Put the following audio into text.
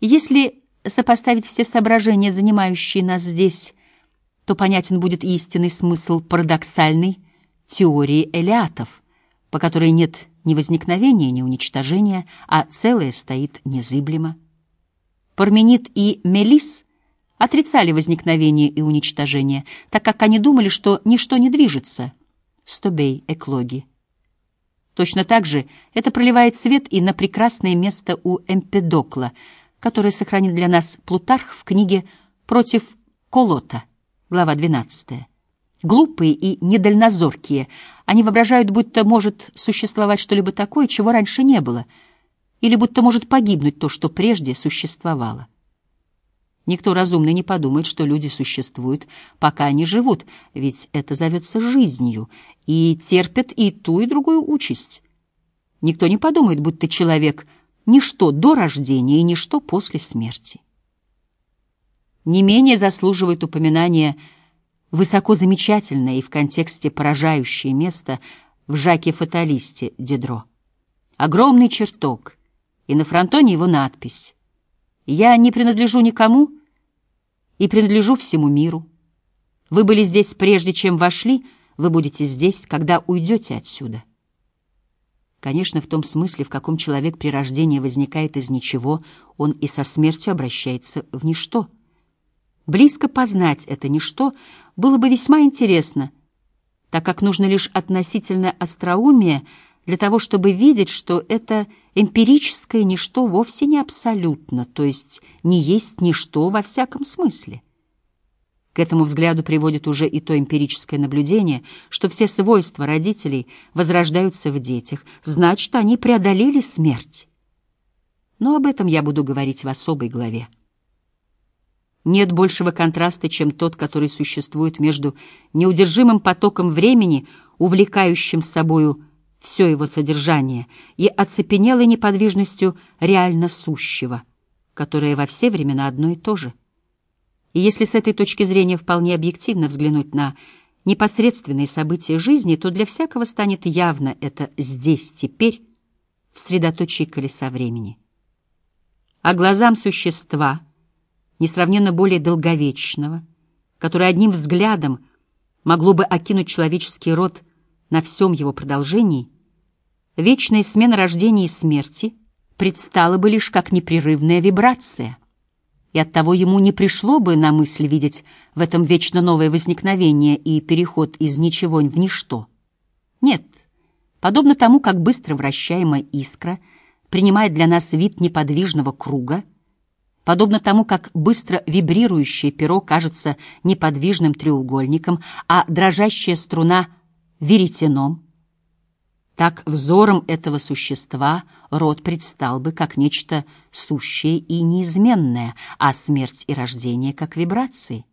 Если сопоставить все соображения, занимающие нас здесь, то понятен будет истинный смысл парадоксальной теории элиатов, по которой нет ни возникновения, ни уничтожения, а целое стоит незыблемо. Парменид и Мелис отрицали возникновение и уничтожение, так как они думали, что ничто не движется. Стобей, эклоги. Точно так же это проливает свет и на прекрасное место у Эмпедокла, которое сохранит для нас Плутарх в книге «Против Колота», глава 12. Глупые и недальнозоркие, они воображают, будто может существовать что-либо такое, чего раньше не было, или будто может погибнуть то, что прежде существовало. Никто разумный не подумает, что люди существуют, пока они живут, ведь это зовется жизнью, и терпят и ту, и другую участь. Никто не подумает, будто человек — ничто до рождения и ничто после смерти. Не менее заслуживает упоминания высоко замечательное и в контексте поражающее место в Жаке-фаталисте Дедро. Огромный чертог, и на фронтоне его надпись «Я не принадлежу никому», и принадлежу всему миру. Вы были здесь прежде, чем вошли, вы будете здесь, когда уйдете отсюда. Конечно, в том смысле, в каком человек при рождении возникает из ничего, он и со смертью обращается в ничто. Близко познать это ничто было бы весьма интересно, так как нужно лишь относительное остроумие для того, чтобы видеть, что это эмпирическое ничто вовсе не абсолютно, то есть не есть ничто во всяком смысле. К этому взгляду приводит уже и то эмпирическое наблюдение, что все свойства родителей возрождаются в детях, значит, они преодолели смерть. Но об этом я буду говорить в особой главе. Нет большего контраста, чем тот, который существует между неудержимым потоком времени, увлекающим собою все его содержание, и оцепенелой неподвижностью реально сущего, которое во все времена одно и то же. И если с этой точки зрения вполне объективно взглянуть на непосредственные события жизни, то для всякого станет явно это здесь, теперь, в средоточии колеса времени. А глазам существа, несравненно более долговечного, которое одним взглядом могло бы окинуть человеческий род на всем его продолжении — вечная смена рождения и смерти предстала бы лишь как непрерывная вибрация, и оттого ему не пришло бы на мысль видеть в этом вечно новое возникновение и переход из ничего в ничто. Нет, подобно тому, как быстро вращаемая искра принимает для нас вид неподвижного круга, подобно тому, как быстро вибрирующее перо кажется неподвижным треугольником, а дрожащая струна — веретеном — так взором этого существа род предстал бы как нечто сущее и неизменное, а смерть и рождение — как вибрации.